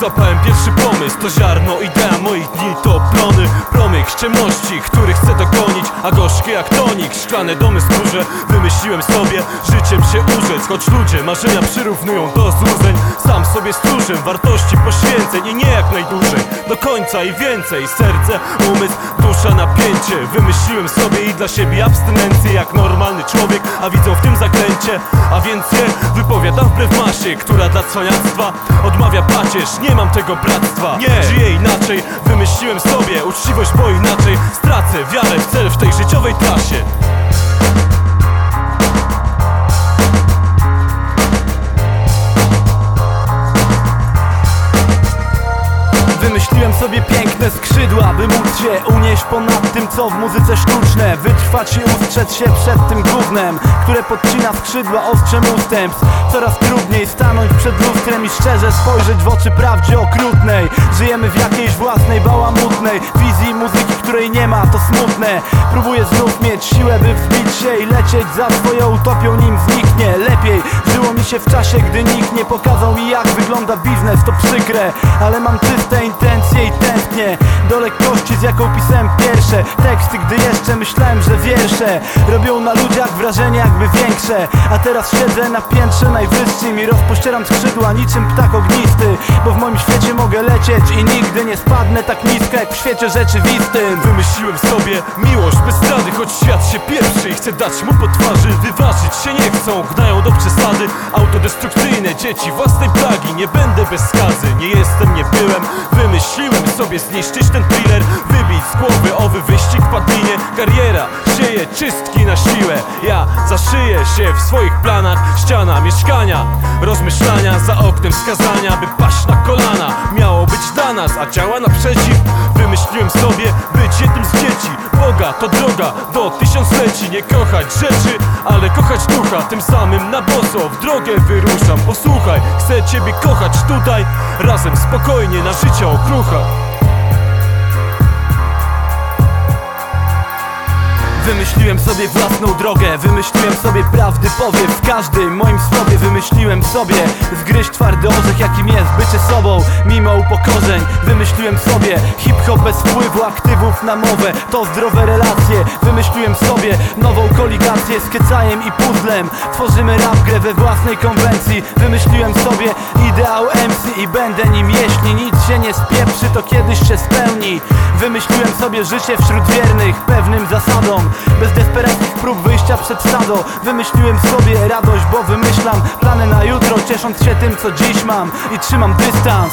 Zapałem pierwszy pomysł To ziarno, idea moich dni to plony Promyk ściemności, który chcę dogonić. A gorzkie jak tonik, szklane domy skórze. Wymyśliłem sobie, życiem się urzec Choć ludzie marzenia przyrównują do złudzeń. Sam sobie stróżem wartości poświęceń I nie jak najdłużej, do końca i więcej Serce, umysł, dusza, napięcie. Wymyśliłem sobie i dla siebie abstynencję Jak normalny człowiek, a widzą w tym zaklęcie A więc je wypowiadam wbrew masie Która dla cwaniactwa odmawia pacierz. Nie mam tego bractwa, nie. Żyję inaczej, wymyśliłem sobie Uczciwość, bo inaczej. Stracę wiarę w cel w tej życiowej trasie. Wymyśliłem sobie się unieść ponad tym, co w muzyce sztuczne. Wytrwać i ustrzec się przed tym gównem, które podcina skrzydła ostrzem ustępstw. Coraz trudniej stanąć przed lustrem i szczerze spojrzeć w oczy prawdzie okrutnej. Żyjemy w jakiejś własnej bałamutnej wizji muzyki, której nie ma, to smutne. Próbuję znów mieć siłę, by wbić się i lecieć za swoją utopią, nim Lepiej żyło mi się w czasie, gdy nikt nie pokazał mi jak wygląda biznes, to przykre Ale mam czyste intencje i tęsknię Do lekkości z jaką pisałem pierwsze teksty Gdy jeszcze myślałem, że wiersze Robią na ludziach wrażenie jakby większe A teraz siedzę na piętrze najwyższym I rozpościeram skrzydła niczym ptak ognisty Bo w moim świecie mogę lecieć i nigdy nie spadnę tak nisko jak w świecie rzeczywistym. Wymyśliłem sobie miłość bez zdrady Choć świat się pieprzy i chcę dać mu po twarzy Wyważyć się nie chcą, gnają do przesady Autodestrukcyjne dzieci własnej plagi. Nie będę bez skazy, nie jestem, nie byłem. Wymyśliłem sobie zniszczyć ten thriller Wybić z głowy owy wyścig padlinie Kariera sieje czystki na siłę. Ja zaszyję się w swoich planach. Ściana mieszkania, rozmyślania Za oknem skazania, by paść na kolana. Miało być dla nas, a działa naprzeciw. Wymyśliłem sobie być jednym z dzieci. Boga to droga do tysiącleci Nie kochać rzeczy, ale kochać ducha. Tym samym na boso w drogę wyruszam. Posłuchaj, chcę ciebie kochać tutaj. Razem spokojnie na życie okrucha Wymyśliłem sobie własną drogę Wymyśliłem sobie prawdy powiew W każdym moim słowie. Wymyśliłem sobie Zgryźć twardy orzech jakim jest bycie sobą Mimo upokorzeń. Wymyśliłem sobie hip-hop bez wpływu aktywów na mowę. To zdrowe relacje. Wymyśliłem sobie nową koligację Z i puzzlem. Tworzymy rap grę we własnej konwencji. Wymyśliłem sobie ideał MC I będę nim jeśli nic się nie spieprzy To kiedyś się spełni. Wymyśliłem sobie życie wśród wiernych Pewnym zasadom bez desperackich prób wyjścia przed stado. Wymyśliłem sobie radość, bo wymyślam Plany na jutro, ciesząc się tym co dziś mam. I trzymam dystans